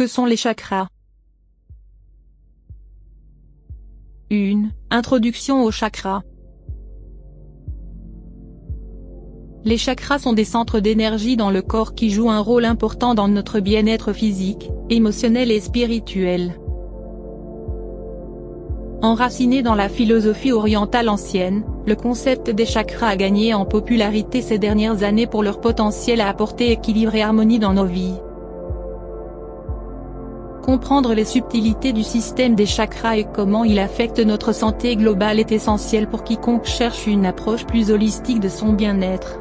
Que sont les chakras? 1. Introduction aux chakras. Les chakras sont des centres d'énergie dans le corps qui jouent un rôle important dans notre bien-être physique, émotionnel et spirituel. Enraciné dans la philosophie orientale ancienne, le concept des chakras a gagné en popularité ces dernières années pour leur potentiel à apporter équilibre et harmonie dans nos vies. Comprendre les subtilités du système des chakras et comment il affecte notre santé globale est essentiel pour quiconque cherche une approche plus holistique de son bien-être.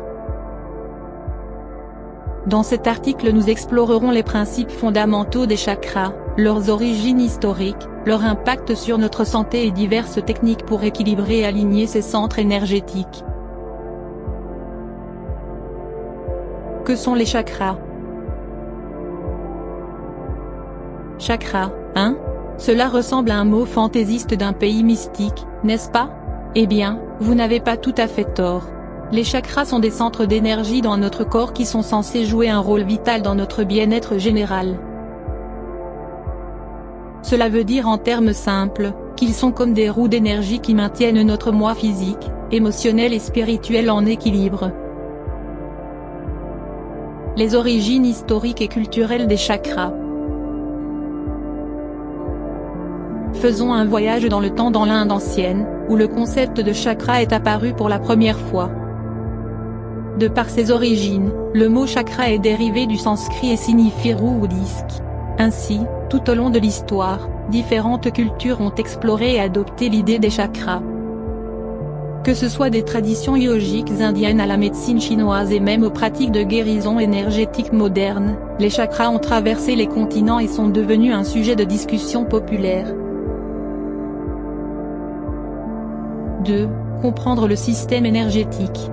Dans cet article nous explorerons les principes fondamentaux des chakras, leurs origines historiques, leur impact sur notre santé et diverses techniques pour équilibrer et aligner ces centres énergétiques. Que sont les chakras? Chakra, hein? Cela ressemble à un mot fantaisiste d'un pays mystique, n'est-ce pas? Eh bien, vous n'avez pas tout à fait tort. Les chakras sont des centres d'énergie dans notre corps qui sont censés jouer un rôle vital dans notre bien-être général. Cela veut dire en termes simples, qu'ils sont comme des roues d'énergie qui maintiennent notre moi physique, émotionnel et spirituel en équilibre. Les origines historiques et culturelles des chakras Faisons un voyage dans le temps dans l'Inde ancienne, où le concept de chakra est apparu pour la première fois. De par ses origines, le mot chakra est dérivé du sanskrit et signifie roue ou disque. Ainsi, tout au long de l'histoire, différentes cultures ont exploré et adopté l'idée des chakras. Que ce soit des traditions yogiques indiennes à la médecine chinoise et même aux pratiques de guérison énergétique moderne, les chakras ont traversé les continents et sont devenus un sujet de discussion populaire. 2. Comprendre le système énergétique.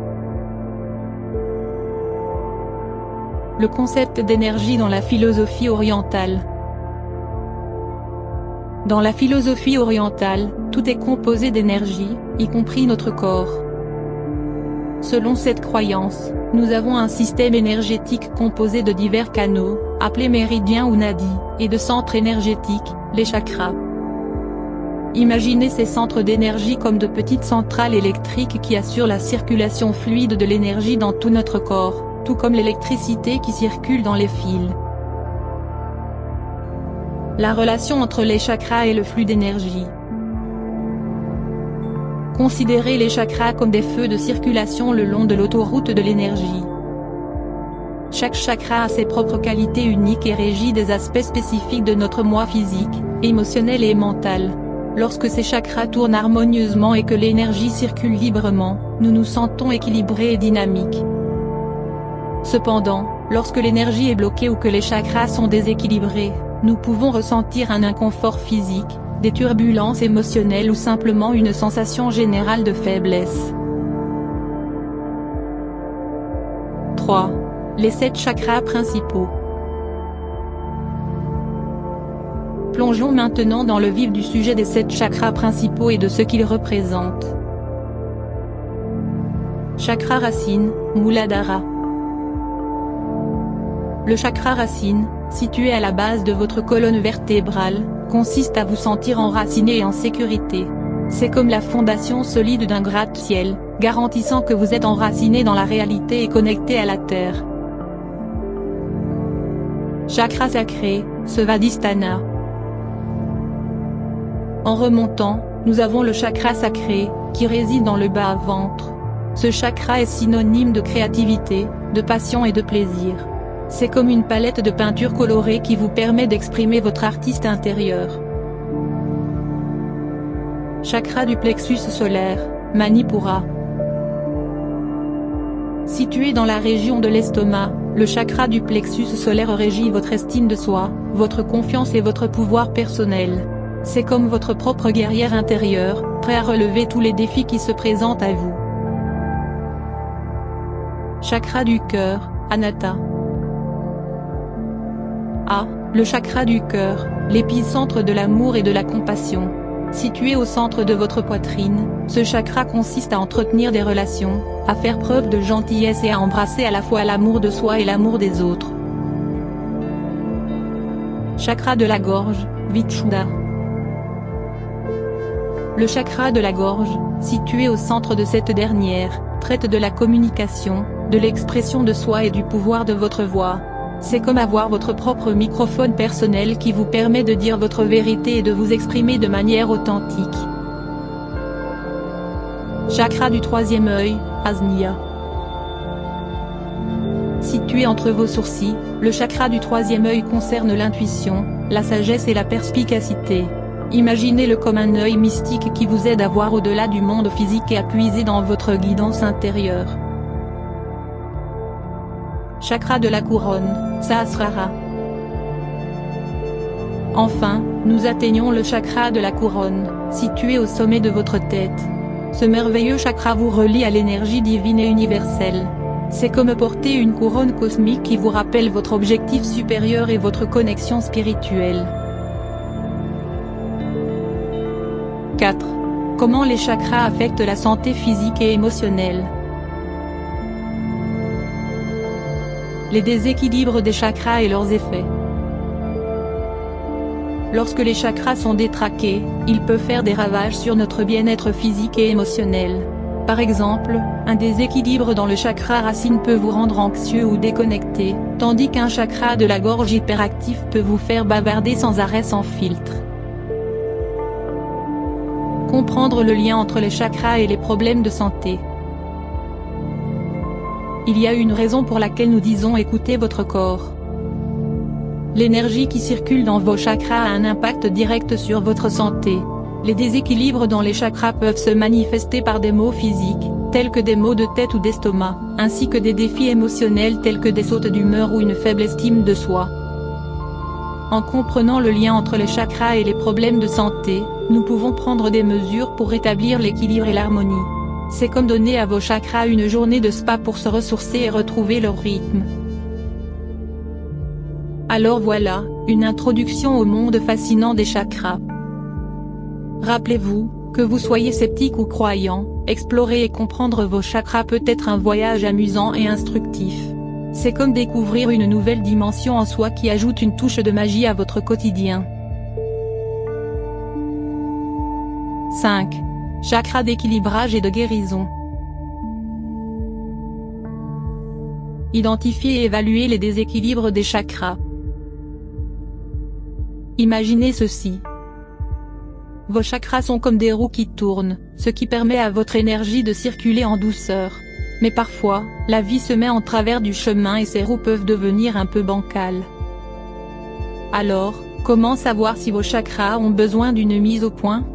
Le concept d'énergie dans la philosophie orientale. Dans la philosophie orientale, tout est composé d'énergie, y compris notre corps. Selon cette croyance, nous avons un système énergétique composé de divers canaux, appelés méridiens ou nadis, et de centres énergétiques, les chakras. Imaginez ces centres d'énergie comme de petites centrales électriques qui assurent la circulation fluide de l'énergie dans tout notre corps, tout comme l'électricité qui circule dans les fils. La relation entre les chakras et le flux d'énergie. Considérez les chakras comme des feux de circulation le long de l'autoroute de l'énergie. Chaque chakra a ses propres qualités uniques et régit des aspects spécifiques de notre moi physique, émotionnel et mental. Lorsque ces chakras tournent harmonieusement et que l'énergie circule librement, nous nous sentons équilibrés et dynamiques. Cependant, lorsque l'énergie est bloquée ou que les chakras sont déséquilibrés, nous pouvons ressentir un inconfort physique, des turbulences émotionnelles ou simplement une sensation générale de faiblesse. 3. Les sept chakras principaux. Plongeons maintenant dans le vif du sujet des sept chakras principaux et de ce qu'ils représentent. Chakra racine, Muladhara. Le chakra racine, situé à la base de votre colonne vertébrale, consiste à vous sentir enraciné et en sécurité. C'est comme la fondation solide d'un gratte-ciel, garantissant que vous êtes enraciné dans la réalité et connecté à la terre. Chakra sacré, Svadhisthana. En remontant, nous avons le chakra sacré, qui réside dans le bas-ventre. Ce chakra est synonyme de créativité, de passion et de plaisir. C'est comme une palette de peinture colorée qui vous permet d'exprimer votre artiste intérieur. Chakra du plexus solaire, Manipura. Situé dans la région de l'estomac, le chakra du plexus solaire régit votre estime de soi, votre confiance et votre pouvoir personnel. C'est comme votre propre guerrière intérieure, prêt à relever tous les défis qui se présentent à vous. Chakra du cœur, Anatta. A. Le chakra du cœur, l'épicentre de l'amour et de la compassion. Situé au centre de votre poitrine, ce chakra consiste à entretenir des relations, à faire preuve de gentillesse et à embrasser à la fois l'amour de soi et l'amour des autres. Chakra de la gorge, Vichuddha. Le chakra de la gorge, situé au centre de cette dernière, traite de la communication, de l'expression de soi et du pouvoir de votre voix. C'est comme avoir votre propre microphone personnel qui vous permet de dire votre vérité et de vous exprimer de manière authentique. Chakra du troisième œil, Asniya. Situé entre vos sourcils, le chakra du troisième œil concerne l'intuition, la sagesse et la perspicacité. Imaginez-le comme un œil mystique qui vous aide à voir au-delà du monde physique et à puiser dans votre guidance intérieure. Chakra de la couronne, Sahasrara. Enfin, nous atteignons le chakra de la couronne, situé au sommet de votre tête. Ce merveilleux chakra vous relie à l'énergie divine et universelle. C'est comme porter une couronne cosmique qui vous rappelle votre objectif supérieur et votre connexion spirituelle. 4. Comment les chakras affectent la santé physique et émotionnelle Les déséquilibres des chakras et leurs effets Lorsque les chakras sont détraqués, ils peuvent faire des ravages sur notre bien-être physique et émotionnel. Par exemple, un déséquilibre dans le chakra racine peut vous rendre anxieux ou déconnecté, tandis qu'un chakra de la gorge hyperactif peut vous faire bavarder sans arrêt sans filtre. Comprendre le lien entre les chakras et les problèmes de santé. Il y a une raison pour laquelle nous disons écoutez votre corps. L'énergie qui circule dans vos chakras a un impact direct sur votre santé. Les déséquilibres dans les chakras peuvent se manifester par des maux physiques, tels que des maux de tête ou d'estomac, ainsi que des défis émotionnels tels que des sautes d'humeur ou une faible estime de soi. En comprenant le lien entre les chakras et les problèmes de santé, nous pouvons prendre des mesures pour rétablir l'équilibre et l'harmonie. C'est comme donner à vos chakras une journée de spa pour se ressourcer et retrouver leur rythme. Alors voilà, une introduction au monde fascinant des chakras. Rappelez-vous, que vous soyez sceptique ou croyant, explorer et comprendre vos chakras peut être un voyage amusant et instructif. C'est comme découvrir une nouvelle dimension en soi qui ajoute une touche de magie à votre quotidien. 5. Chakra d'équilibrage et de guérison. Identifier et évaluer les déséquilibres des chakras. Imaginez ceci. Vos chakras sont comme des roues qui tournent, ce qui permet à votre énergie de circuler en douceur. Mais parfois, la vie se met en travers du chemin et ces roues peuvent devenir un peu bancales. Alors, comment savoir si vos chakras ont besoin d'une mise au point?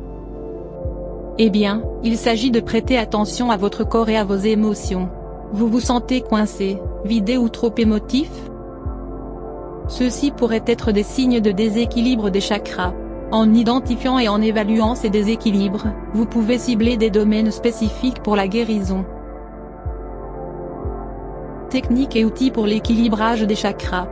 Eh bien, il s'agit de prêter attention à votre corps et à vos émotions. Vous vous sentez coincé, vidé ou trop émotif? Ceux-ci pourraient être des signes de déséquilibre des chakras. En identifiant et en évaluant ces déséquilibres, vous pouvez cibler des domaines spécifiques pour la guérison. Techniques et outils pour l'équilibrage des chakras.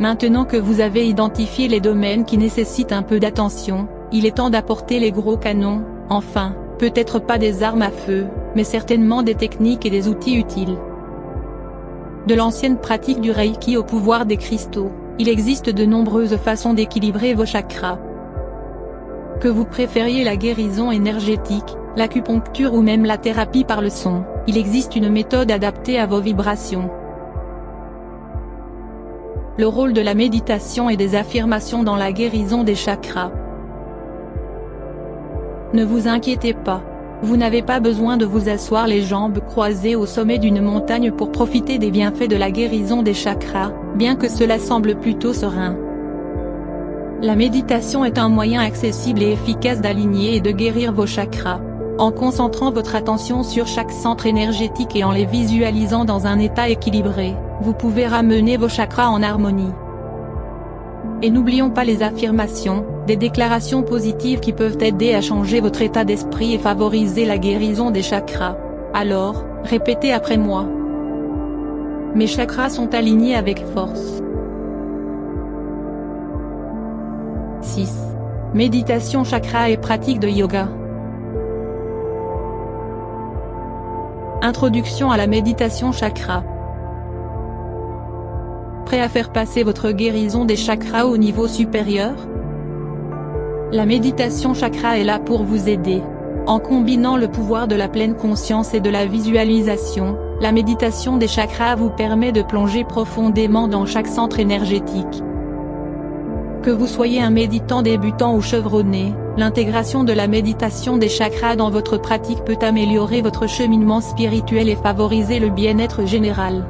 Maintenant que vous avez identifié les domaines qui nécessitent un peu d'attention, il est temps d'apporter les gros canons, enfin, peut-être pas des armes à feu, mais certainement des techniques et des outils utiles. De l'ancienne pratique du Reiki au pouvoir des cristaux. Il existe de nombreuses façons d'équilibrer vos chakras. Que vous préfériez la guérison énergétique, l'acupuncture ou même la thérapie par le son, il existe une méthode adaptée à vos vibrations. Le rôle de la méditation et des affirmations dans la guérison des chakras. Ne vous inquiétez pas. Vous n'avez pas besoin de vous asseoir les jambes croisées au sommet d'une montagne pour profiter des bienfaits de la guérison des chakras, bien que cela semble plutôt serein. La méditation est un moyen accessible et efficace d'aligner et de guérir vos chakras. En concentrant votre attention sur chaque centre énergétique et en les visualisant dans un état équilibré, vous pouvez ramener vos chakras en harmonie. Et n'oublions pas les affirmations, des déclarations positives qui peuvent aider à changer votre état d'esprit et favoriser la guérison des chakras. Alors, répétez après moi. Mes chakras sont alignés avec force. 6. Méditation chakra et pratique de yoga. Introduction à la méditation chakra. À faire passer votre guérison des chakras au niveau supérieur? La méditation chakra est là pour vous aider. En combinant le pouvoir de la pleine conscience et de la visualisation, la méditation des chakras vous permet de plonger profondément dans chaque centre énergétique. Que vous soyez un méditant débutant ou chevronné, l'intégration de la méditation des chakras dans votre pratique peut améliorer votre cheminement spirituel et favoriser le bien-être général.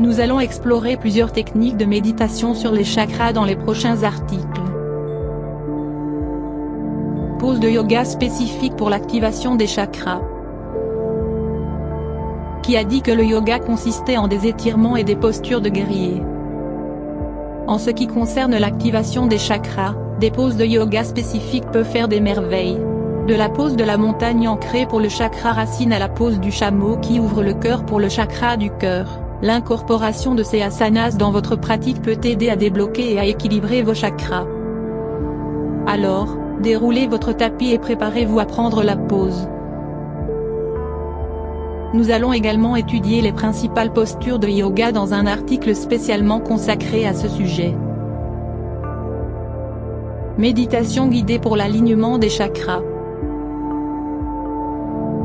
Nous allons explorer plusieurs techniques de méditation sur les chakras dans les prochains articles. Pose de yoga spécifique pour l'activation des chakras. Qui a dit que le yoga consistait en des étirements et des postures de guerrier? En ce qui concerne l'activation des chakras, des poses de yoga spécifiques peuvent faire des merveilles. De la pose de la montagne ancrée pour le chakra racine à la pose du chameau qui ouvre le cœur pour le chakra du cœur, l'incorporation de ces asanas dans votre pratique peut aider à débloquer et à équilibrer vos chakras. Alors, déroulez votre tapis et préparez-vous à prendre la pose. Nous allons également étudier les principales postures de yoga dans un article spécialement consacré à ce sujet. Méditation guidée pour l'alignement des chakras.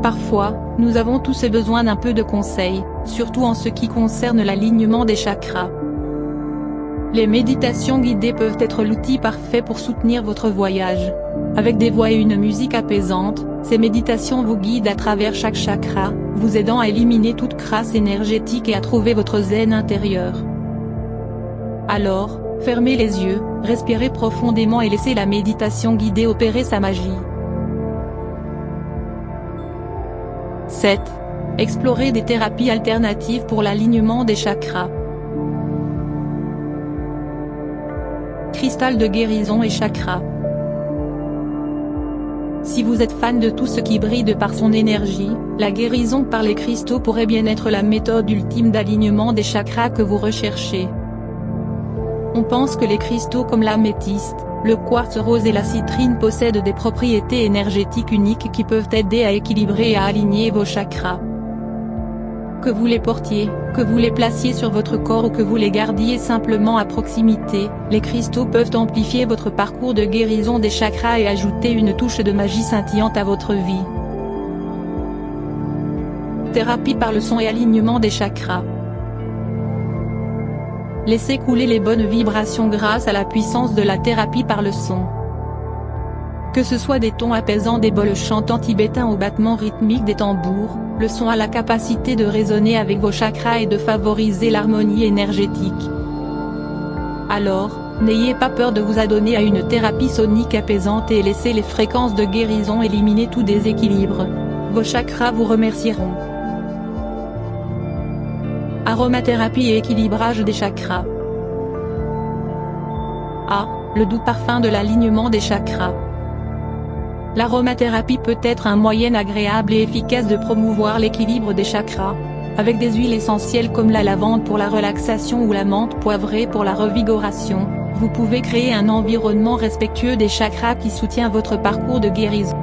Parfois, nous avons tous besoin d'un peu de conseils, surtout en ce qui concerne l'alignement des chakras. Les méditations guidées peuvent être l'outil parfait pour soutenir votre voyage. Avec des voix et une musique apaisante, ces méditations vous guident à travers chaque chakra, vous aidant à éliminer toute crasse énergétique et à trouver votre zen intérieur. Alors, fermez les yeux, respirez profondément et laissez la méditation guidée opérer sa magie. 7. Explorer des thérapies alternatives pour l'alignement des chakras. Cristal de guérison et chakras. Si vous êtes fan de tout ce qui brille de par son énergie, la guérison par les cristaux pourrait bien être la méthode ultime d'alignement des chakras que vous recherchez. On pense que les cristaux comme l'améthyste, le quartz rose et la citrine possèdent des propriétés énergétiques uniques qui peuvent aider à équilibrer et à aligner vos chakras. Que vous les portiez, que vous les placiez sur votre corps ou que vous les gardiez simplement à proximité, les cristaux peuvent amplifier votre parcours de guérison des chakras et ajouter une touche de magie scintillante à votre vie. Thérapie par le son et alignement des chakras. Laissez couler les bonnes vibrations grâce à la puissance de la thérapie par le son. Que ce soit des tons apaisants des bols chantants tibétains ou battements rythmiques des tambours, le son a la capacité de résonner avec vos chakras et de favoriser l'harmonie énergétique. Alors, n'ayez pas peur de vous adonner à une thérapie sonique apaisante et laissez les fréquences de guérison éliminer tout déséquilibre. Vos chakras vous remercieront. Aromathérapie et équilibrage des chakras. A. Le doux parfum de l'alignement des chakras. L'aromathérapie peut être un moyen agréable et efficace de promouvoir l'équilibre des chakras. Avec des huiles essentielles comme la lavande pour la relaxation ou la menthe poivrée pour la revigoration, vous pouvez créer un environnement respectueux des chakras qui soutient votre parcours de guérison.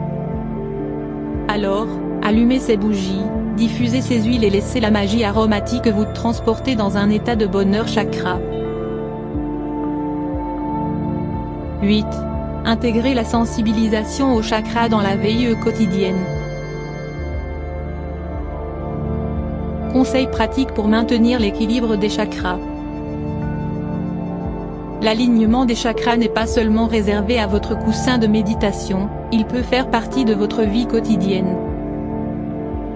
Alors, allumez ces bougies, diffusez ces huiles et laissez la magie aromatique vous transporter dans un état de bonheur chakra. 8. Intégrer la sensibilisation au chakra dans la veille quotidienne. Conseils pratiques pour maintenir l'équilibre des chakras. L'alignement des chakras n'est pas seulement réservé à votre coussin de méditation, il peut faire partie de votre vie quotidienne.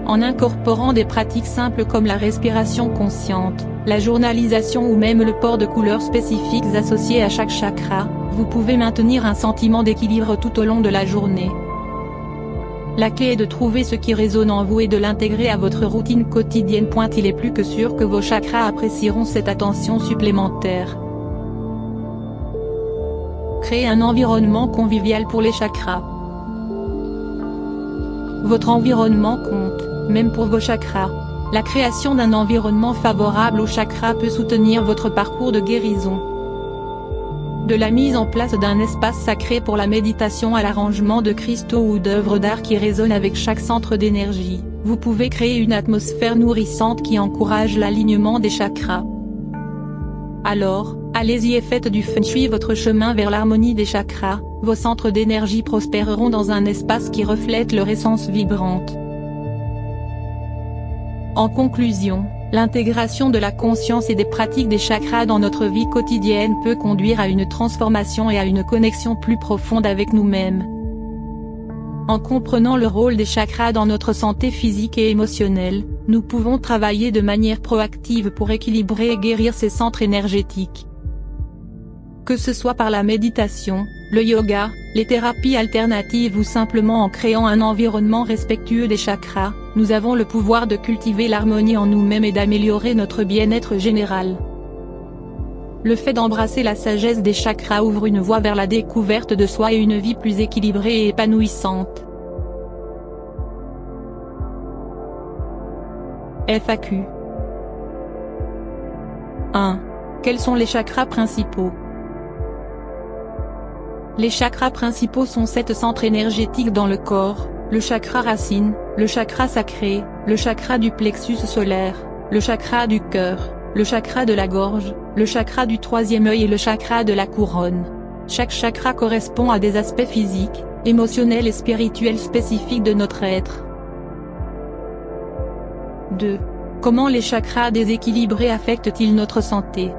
En incorporant des pratiques simples comme la respiration consciente, la journalisation ou même le port de couleurs spécifiques associées à chaque chakra, vous pouvez maintenir un sentiment d'équilibre tout au long de la journée. La clé est de trouver ce qui résonne en vous et de l'intégrer à votre routine quotidienne. Il est plus que sûr que vos chakras apprécieront cette attention supplémentaire. Créez un environnement convivial pour les chakras. Votre environnement compte, même pour vos chakras. La création d'un environnement favorable aux chakras peut soutenir votre parcours de guérison de la mise en place d'un espace sacré pour la méditation à l'arrangement de cristaux ou d'œuvres d'art qui résonnent avec chaque centre d'énergie, vous pouvez créer une atmosphère nourrissante qui encourage l'alignement des chakras. Alors, allez-y et faites du feng shui votre chemin vers l'harmonie des chakras, vos centres d'énergie prospéreront dans un espace qui reflète leur essence vibrante. En conclusion, l'intégration de la conscience et des pratiques des chakras dans notre vie quotidienne peut conduire à une transformation et à une connexion plus profonde avec nous-mêmes. En comprenant le rôle des chakras dans notre santé physique et émotionnelle, nous pouvons travailler de manière proactive pour équilibrer et guérir ces centres énergétiques. Que ce soit par la méditation, le yoga, les thérapies alternatives ou simplement en créant un environnement respectueux des chakras, nous avons le pouvoir de cultiver l'harmonie en nous-mêmes et d'améliorer notre bien-être général. Le fait d'embrasser la sagesse des chakras ouvre une voie vers la découverte de soi et une vie plus équilibrée et épanouissante. FAQ 1. Quels sont les chakras principaux? Les chakras principaux sont sept centres énergétiques dans le corps, le chakra racine, le chakra sacré, le chakra du plexus solaire, le chakra du cœur, le chakra de la gorge, le chakra du troisième œil et le chakra de la couronne. Chaque chakra correspond à des aspects physiques, émotionnels et spirituels spécifiques de notre être. 2. Comment les chakras déséquilibrés affectent-ils notre santé?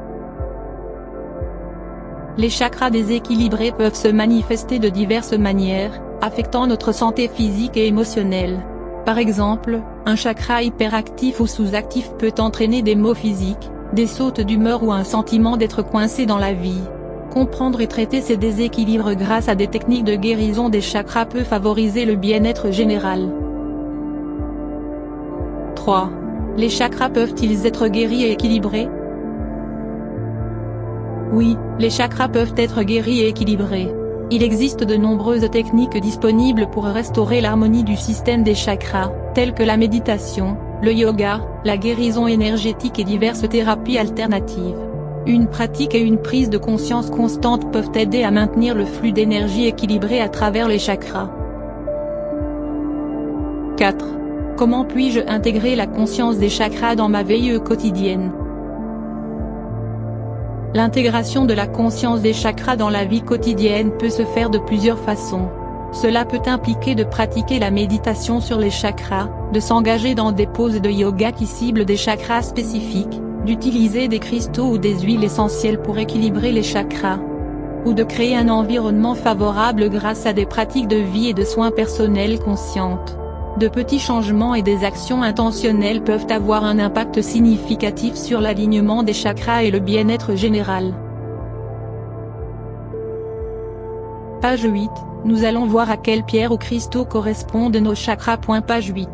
Les chakras déséquilibrés peuvent se manifester de diverses manières, affectant notre santé physique et émotionnelle. Par exemple, un chakra hyperactif ou sous-actif peut entraîner des maux physiques, des sautes d'humeur ou un sentiment d'être coincé dans la vie. Comprendre et traiter ces déséquilibres grâce à des techniques de guérison des chakras peut favoriser le bien-être général. 3. Les chakras peuvent-ils être guéris et équilibrés? Oui, les chakras peuvent être guéris et équilibrés. Il existe de nombreuses techniques disponibles pour restaurer l'harmonie du système des chakras, telles que la méditation, le yoga, la guérison énergétique et diverses thérapies alternatives. Une pratique et une prise de conscience constante peuvent aider à maintenir le flux d'énergie équilibré à travers les chakras. 4. Comment puis-je intégrer la conscience des chakras dans ma veille quotidienne? L'intégration de la conscience des chakras dans la vie quotidienne peut se faire de plusieurs façons. Cela peut impliquer de pratiquer la méditation sur les chakras, de s'engager dans des poses de yoga qui ciblent des chakras spécifiques, d'utiliser des cristaux ou des huiles essentielles pour équilibrer les chakras, ou de créer un environnement favorable grâce à des pratiques de vie et de soins personnels conscientes. De petits changements et des actions intentionnelles peuvent avoir un impact significatif sur l'alignement des chakras et le bien-être général. Page 8, nous allons voir à quelle pierre ou cristaux correspondent nos chakras. Page 8.